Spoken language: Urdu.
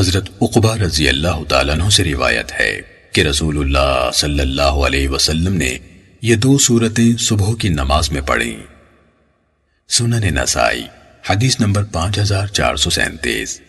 حضرت عقبہ رضی اللہ تعالیٰ عنہ سے روایت ہے کہ رسول اللہ صلی اللہ علیہ وسلم نے یہ دو صورتیں صبح کی نماز میں پڑھیں۔ سنن نسائی، حدیث نمبر پانچ ہزار چار سو سینتیس۔